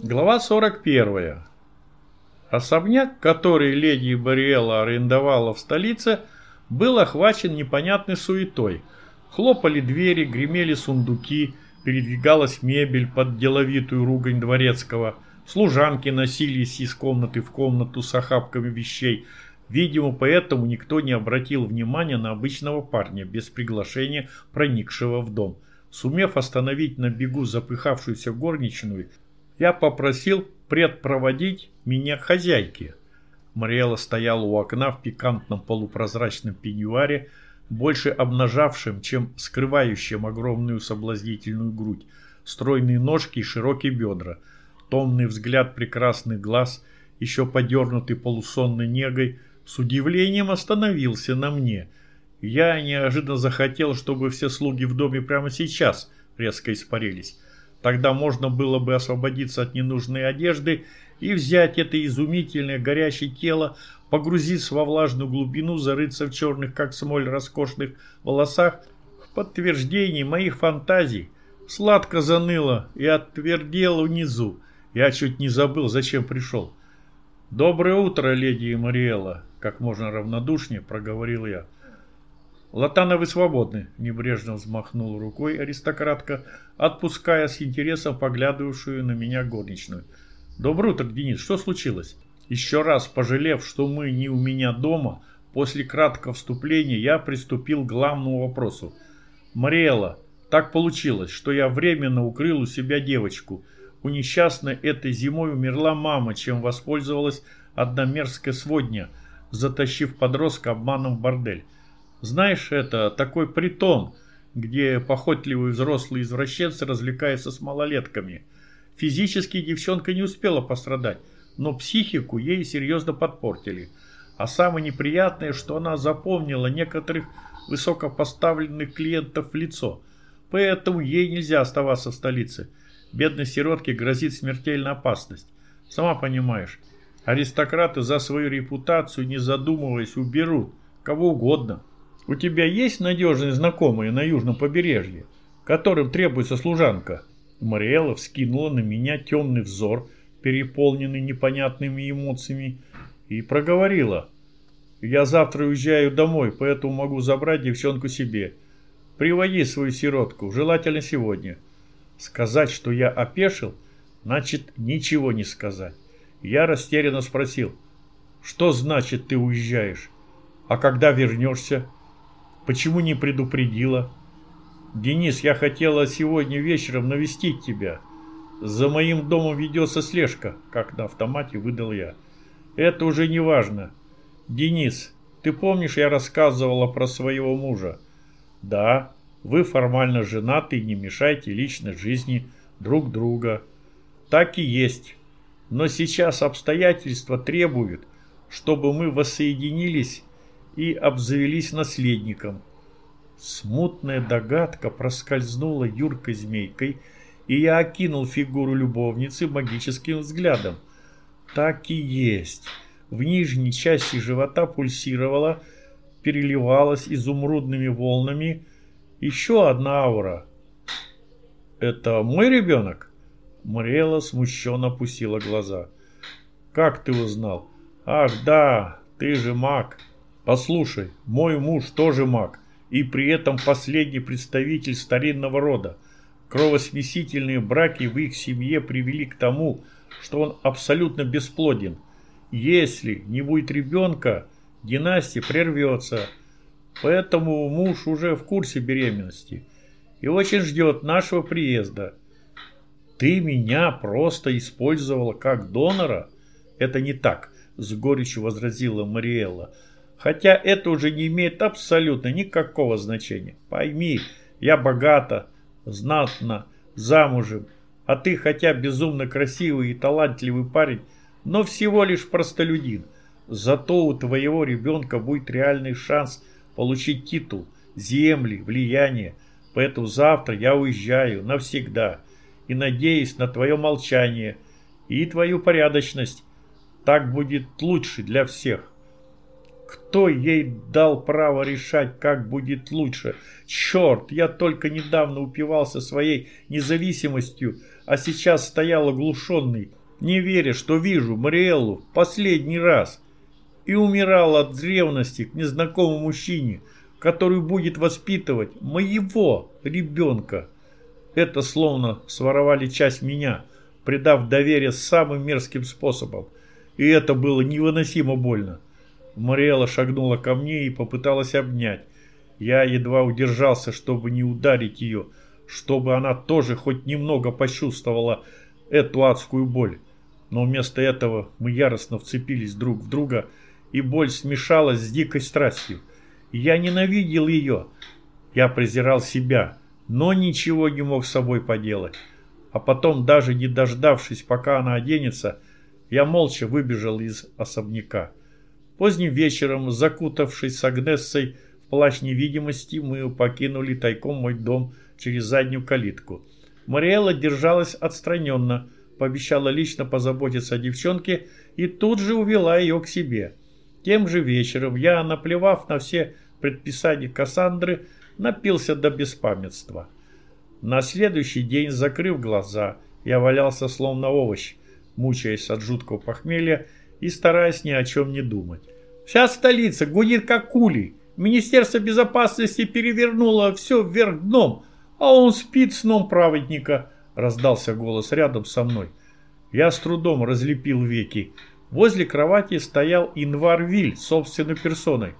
Глава 41. Особняк, который леди Бариэла арендовала в столице, был охвачен непонятной суетой. Хлопали двери, гремели сундуки, передвигалась мебель под деловитую ругань дворецкого. Служанки носились из комнаты в комнату с охапками вещей. Видимо, поэтому никто не обратил внимания на обычного парня, без приглашения проникшего в дом. Сумев остановить на бегу запыхавшуюся горничную, я попросил предпроводить меня к хозяйке. Мариэла стояла у окна в пикантном полупрозрачном пеньюаре, больше обнажавшем, чем скрывающем огромную соблазнительную грудь, стройные ножки и широкие бедра, томный взгляд прекрасных глаз, еще подернутый полусонной негой, с удивлением остановился на мне. Я неожиданно захотел, чтобы все слуги в доме прямо сейчас резко испарились. Тогда можно было бы освободиться от ненужной одежды и взять это изумительное горящее тело, погрузиться во влажную глубину, зарыться в черных, как смоль, роскошных волосах, в подтверждение моих фантазий. Сладко заныло и отвердело внизу. Я чуть не забыл, зачем пришел. «Доброе утро, леди Мариэла», — как можно равнодушнее проговорил я. «Латана, вы свободны», – небрежно взмахнул рукой аристократка, отпуская с интересом поглядывавшую на меня горничную. «Доброе утро, Денис, что случилось?» Еще раз пожалев, что мы не у меня дома, после краткого вступления я приступил к главному вопросу. «Мариэла, так получилось, что я временно укрыл у себя девочку. У несчастной этой зимой умерла мама, чем воспользовалась одна мерзкая сводня, затащив подростка обманом в бордель. Знаешь, это такой притон, где похотливые взрослые извращенцы развлекаются с малолетками. Физически девчонка не успела пострадать, но психику ей серьезно подпортили. А самое неприятное, что она запомнила некоторых высокопоставленных клиентов в лицо. Поэтому ей нельзя оставаться в столице. Бедной сиротке грозит смертельная опасность. Сама понимаешь, аристократы за свою репутацию, не задумываясь, уберут кого угодно. У тебя есть надежные знакомые на южном побережье, которым требуется служанка?» Мариэла вскинула на меня темный взор, переполненный непонятными эмоциями, и проговорила. «Я завтра уезжаю домой, поэтому могу забрать девчонку себе. Приводи свою сиротку, желательно сегодня». Сказать, что я опешил, значит ничего не сказать. Я растерянно спросил, «Что значит ты уезжаешь? А когда вернешься?» Почему не предупредила? Денис, я хотела сегодня вечером навестить тебя. За моим домом ведется слежка, как на автомате выдал я. Это уже не важно. Денис, ты помнишь, я рассказывала про своего мужа? Да, вы формально женаты и не мешайте личной жизни друг друга. Так и есть. Но сейчас обстоятельства требуют, чтобы мы воссоединились и обзавелись наследником. Смутная догадка проскользнула юркой змейкой, и я окинул фигуру любовницы магическим взглядом. Так и есть. В нижней части живота пульсировала, переливалась изумрудными волнами еще одна аура. «Это мой ребенок?» Мариэла смущенно опустила глаза. «Как ты узнал?» «Ах, да, ты же маг!» Послушай, мой муж тоже маг, и при этом последний представитель старинного рода. Кровосмесительные браки в их семье привели к тому, что он абсолютно бесплоден. Если не будет ребенка, династия прервется. Поэтому муж уже в курсе беременности и очень ждет нашего приезда. Ты меня просто использовала как донора? Это не так, с горечью возразила Мариэлла. Хотя это уже не имеет абсолютно никакого значения. Пойми, я богата, знатна, замужем, а ты хотя безумно красивый и талантливый парень, но всего лишь простолюдин. Зато у твоего ребенка будет реальный шанс получить титул, земли, влияние. Поэтому завтра я уезжаю навсегда и надеюсь на твое молчание и твою порядочность. Так будет лучше для всех. Кто ей дал право решать, как будет лучше? Черт, я только недавно упивался своей независимостью, а сейчас стоял оглушенный, не веря, что вижу Мариэллу в последний раз, и умирал от ревности к незнакомому мужчине, который будет воспитывать моего ребенка. Это словно своровали часть меня, предав доверие самым мерзким способом. И это было невыносимо больно. Мариэла шагнула ко мне и попыталась обнять. Я едва удержался, чтобы не ударить ее, чтобы она тоже хоть немного почувствовала эту адскую боль. Но вместо этого мы яростно вцепились друг в друга, и боль смешалась с дикой страстью. Я ненавидел ее. Я презирал себя, но ничего не мог с собой поделать. А потом, даже не дождавшись, пока она оденется, я молча выбежал из особняка. Поздним вечером, закутавшись с Агнессой в плащ невидимости, мы покинули тайком мой дом через заднюю калитку. Мариэла держалась отстраненно, пообещала лично позаботиться о девчонке и тут же увела ее к себе. Тем же вечером я, наплевав на все предписания Кассандры, напился до беспамятства. На следующий день, закрыв глаза, я валялся словно овощ, мучаясь от жуткого похмелья и стараясь ни о чем не думать. Вся столица гудит как кули. Министерство безопасности перевернуло все вверх дном, а он спит сном праведника, раздался голос рядом со мной. Я с трудом разлепил веки. Возле кровати стоял Инвар Виль собственной персоной.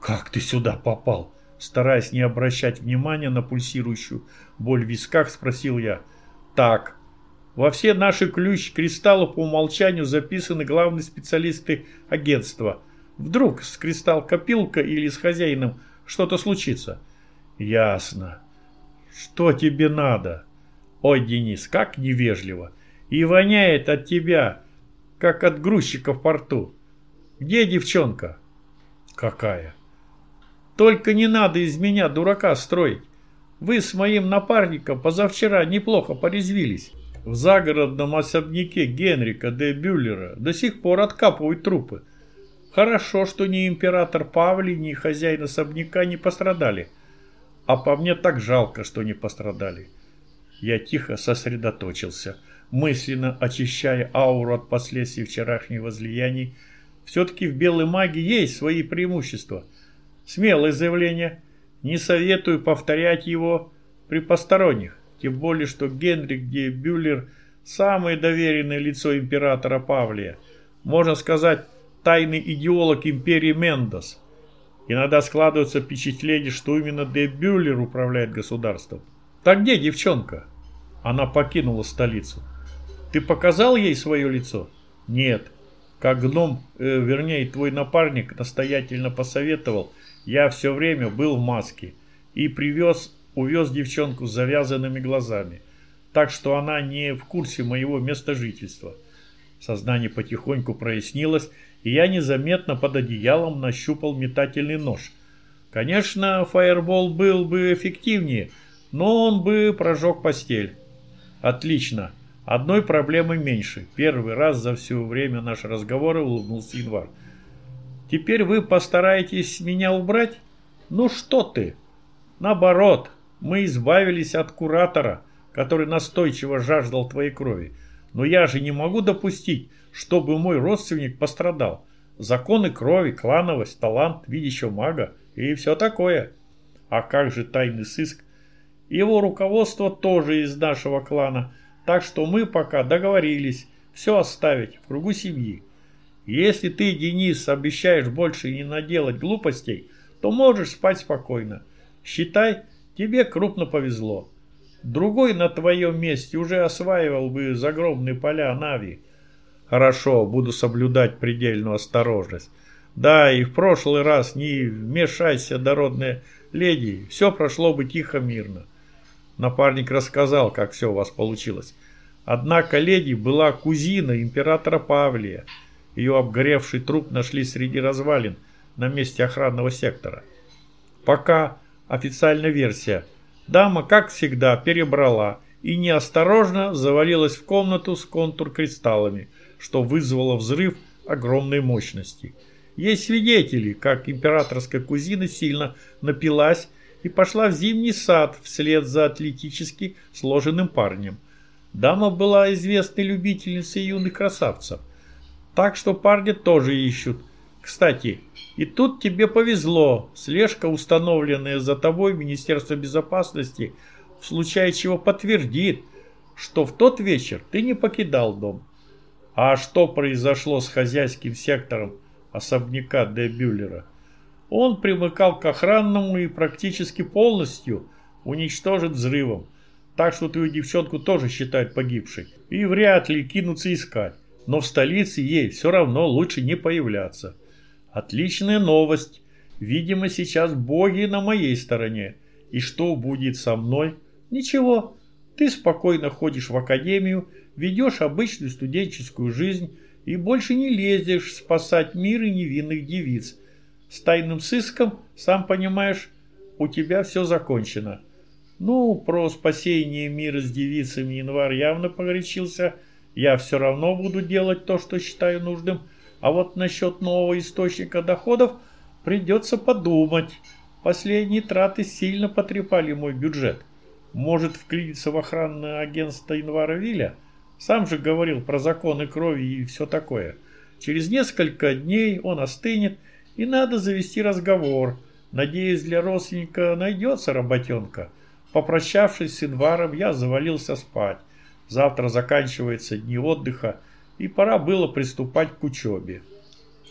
«Как ты сюда попал?» Стараясь не обращать внимания на пульсирующую боль в висках, спросил я. «Так, во все наши ключ-кристаллы по умолчанию записаны главные специалисты агентства. Вдруг с кристалл-копилка или с хозяином что-то случится. Ясно. Что тебе надо? Ой, Денис, как невежливо. И воняет от тебя, как от грузчика в порту. Где девчонка? Какая? Только не надо из меня дурака строить. Вы с моим напарником позавчера неплохо порезвились. В загородном особняке Генрика де Бюллера до сих пор откапывают трупы. Хорошо, что ни император Павлий, ни хозяин особняка не пострадали. А по мне так жалко, что не пострадали. Я тихо сосредоточился, мысленно очищая ауру от последствий вчерашних возлияний. Все-таки в белой магии есть свои преимущества. Смелое заявление. Не советую повторять его при посторонних. Тем более, что Генрих де Бюллер – самое доверенное лицо императора Павлия. Можно сказать, тайный идеолог империи Мендос. Иногда складывается впечатление, что именно де Бюллер управляет государством. Так где девчонка? Она покинула столицу. Ты показал ей свое лицо? Нет. Как гном, э, вернее, твой напарник настоятельно посоветовал, я все время был в маске и привез увез девчонку с завязанными глазами, так что она не в курсе моего места жительства. Сознание потихоньку прояснилось, и я незаметно под одеялом нащупал метательный нож. Конечно, фаербол был бы эффективнее, но он бы прожег постель. Отлично. Одной проблемы меньше. Первый раз за все время нашего разговора улыбнулся Январ. Теперь вы постараетесь меня убрать? Ну что ты? Наоборот, мы избавились от куратора, который настойчиво жаждал твоей крови. Но я же не могу допустить, чтобы мой родственник пострадал. Законы крови, клановость, талант видящего мага и все такое. А как же тайный сыск? Его руководство тоже из нашего клана, так что мы пока договорились все оставить в кругу семьи. Если ты, Денис, обещаешь больше не наделать глупостей, то можешь спать спокойно. Считай, Тебе крупно повезло. Другой на твоем месте уже осваивал бы загробные поля Нави. Хорошо, буду соблюдать предельную осторожность. Да, и в прошлый раз не вмешайся, дородная леди, все прошло бы тихо-мирно. Напарник рассказал, как все у вас получилось. Однако леди была кузина императора Павлия. Ее обгоревший труп нашли среди развалин на месте охранного сектора. Пока Официальная версия. Дама, как всегда, перебрала и неосторожно завалилась в комнату с контур-кристаллами, что вызвало взрыв огромной мощности. Есть свидетели, как императорская кузина сильно напилась и пошла в зимний сад вслед за атлетически сложенным парнем. Дама была известной любительницей юных красавцев. Так что парни тоже ищут. Кстати, и тут тебе повезло. Слежка, установленная за тобой Министерство безопасности, в случае чего подтвердит, что в тот вечер ты не покидал дом. А что произошло с хозяйским сектором особняка Де Бюллера? Он примыкал к охранному и практически полностью уничтожит взрывом. Так что твою девчонку тоже считают погибшей. И вряд ли кинутся искать. Но в столице ей все равно лучше не появляться. Отличная новость. Видимо, сейчас боги на моей стороне. И что будет со мной? Ничего. Ты спокойно ходишь в академию, ведешь обычную студенческую жизнь и больше не лезешь спасать мир и невинных девиц. С тайным сыском, сам понимаешь, у тебя все закончено. Ну, про спасение мира с девицами январь явно погорячился. Я все равно буду делать то, что считаю нужным. А вот насчет нового источника доходов придется подумать. Последние траты сильно потрепали мой бюджет. Может вклиниться в охранное агентство Инвара Виля? Сам же говорил про законы крови и все такое. Через несколько дней он остынет, и надо завести разговор. Надеюсь, для родственника найдется работенка. Попрощавшись с Инваром, я завалился спать. Завтра заканчивается дни отдыха, и пора было приступать к учебе.